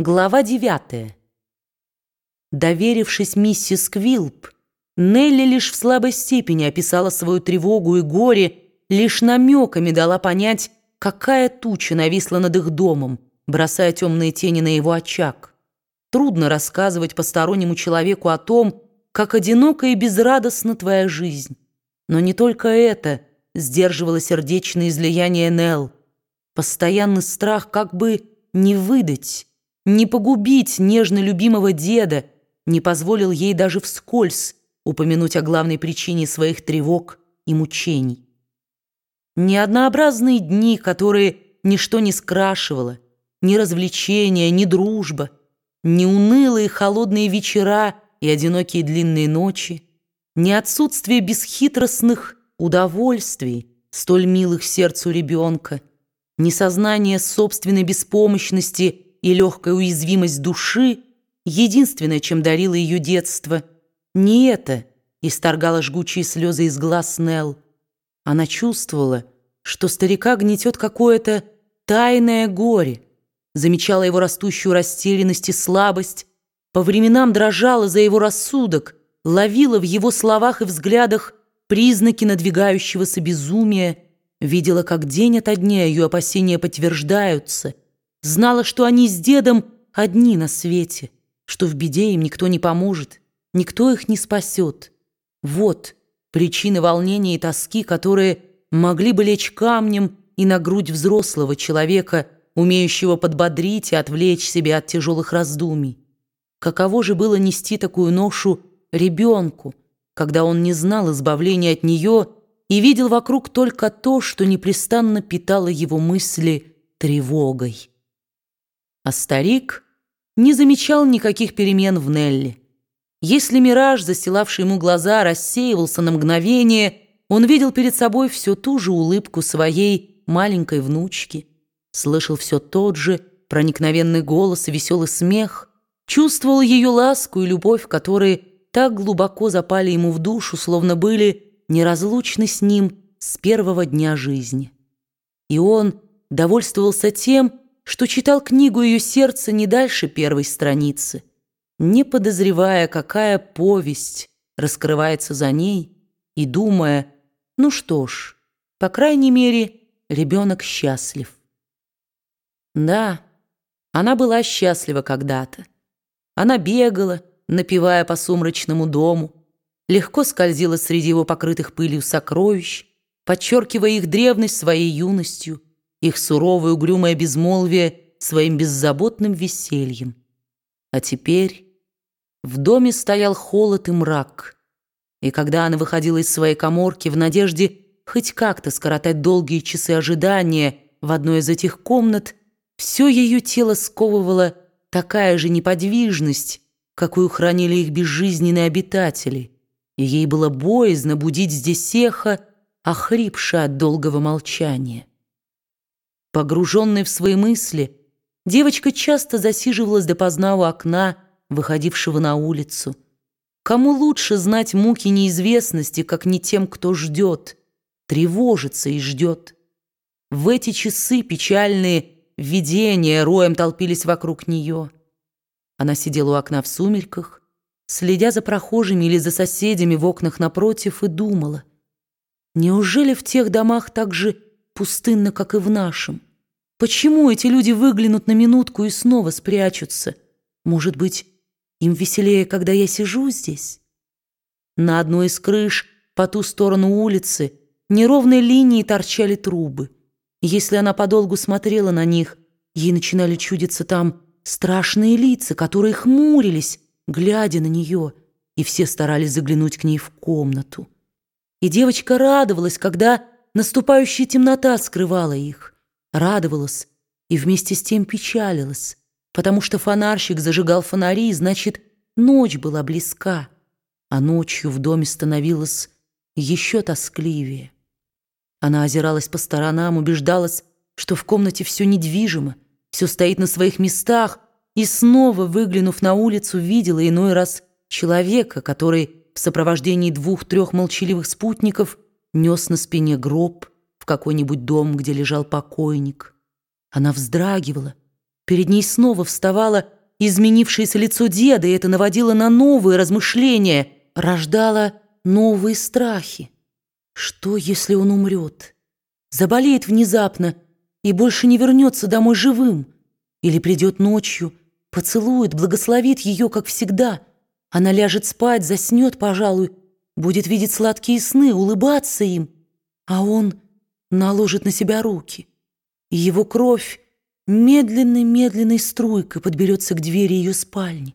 Глава девятая. Доверившись миссис Квилп, Нелли лишь в слабой степени описала свою тревогу и горе, лишь намеками дала понять, какая туча нависла над их домом, бросая темные тени на его очаг. Трудно рассказывать постороннему человеку о том, как одинока и безрадостна твоя жизнь. Но не только это сдерживало сердечное излияние Нелл. Постоянный страх как бы не выдать, не погубить нежно любимого деда, не позволил ей даже вскользь упомянуть о главной причине своих тревог и мучений. Неоднообразные дни, которые ничто не скрашивало, ни развлечения, ни дружба, ни унылые холодные вечера и одинокие длинные ночи, ни отсутствие бесхитростных удовольствий, столь милых сердцу ребенка, ни сознание собственной беспомощности и легкая уязвимость души, единственное, чем дарило ее детство, не это исторгало жгучие слезы из глаз Нелл. Она чувствовала, что старика гнетет какое-то тайное горе, замечала его растущую растерянность и слабость, по временам дрожала за его рассудок, ловила в его словах и взглядах признаки надвигающегося безумия, видела, как день ото дня ее опасения подтверждаются — Знала, что они с дедом одни на свете, что в беде им никто не поможет, никто их не спасет. Вот причины волнения и тоски, которые могли бы лечь камнем и на грудь взрослого человека, умеющего подбодрить и отвлечь себя от тяжелых раздумий. Каково же было нести такую ношу ребенку, когда он не знал избавления от нее и видел вокруг только то, что непрестанно питало его мысли тревогой. А старик не замечал никаких перемен в Нелли. Если мираж, застилавший ему глаза, рассеивался на мгновение, он видел перед собой всю ту же улыбку своей маленькой внучки, слышал все тот же проникновенный голос и веселый смех, чувствовал ее ласку и любовь, которые так глубоко запали ему в душу, словно были неразлучны с ним с первого дня жизни. И он довольствовался тем, что читал книгу ее сердца не дальше первой страницы, не подозревая, какая повесть раскрывается за ней, и думая, ну что ж, по крайней мере, ребенок счастлив. Да, она была счастлива когда-то. Она бегала, напевая по сумрачному дому, легко скользила среди его покрытых пылью сокровищ, подчеркивая их древность своей юностью, их суровое угрюмое безмолвие своим беззаботным весельем. А теперь в доме стоял холод и мрак, и когда она выходила из своей коморки в надежде хоть как-то скоротать долгие часы ожидания в одной из этих комнат, все ее тело сковывало такая же неподвижность, какую хранили их безжизненные обитатели, и ей было боязно будить здесь эхо, охрипшее от долгого молчания. Погруженная в свои мысли, девочка часто засиживалась допоздна у окна, выходившего на улицу. Кому лучше знать муки неизвестности, как не тем, кто ждет, тревожится и ждет. В эти часы печальные видения роем толпились вокруг нее. Она сидела у окна в сумерках, следя за прохожими или за соседями в окнах напротив, и думала, неужели в тех домах так же пустынно, как и в нашем? Почему эти люди выглянут на минутку и снова спрячутся? Может быть, им веселее, когда я сижу здесь? На одной из крыш по ту сторону улицы неровной линией торчали трубы. Если она подолгу смотрела на них, ей начинали чудиться там страшные лица, которые хмурились, глядя на нее, и все старались заглянуть к ней в комнату. И девочка радовалась, когда наступающая темнота скрывала их радовалась и вместе с тем печалилась, потому что фонарщик зажигал фонари, значит, ночь была близка, а ночью в доме становилось еще тоскливее. Она озиралась по сторонам, убеждалась, что в комнате все недвижимо, все стоит на своих местах, и снова, выглянув на улицу, видела иной раз человека, который в сопровождении двух-трех молчаливых спутников нес на спине гроб, в какой-нибудь дом, где лежал покойник. Она вздрагивала, Перед ней снова вставало изменившееся лицо деда, и это наводило на новые размышления, рождало новые страхи. Что, если он умрет? Заболеет внезапно и больше не вернется домой живым? Или придет ночью, поцелует, благословит ее, как всегда? Она ляжет спать, заснет, пожалуй, будет видеть сладкие сны, улыбаться им, а он наложит на себя руки, и его кровь медленной-медленной струйкой подберется к двери ее спальни.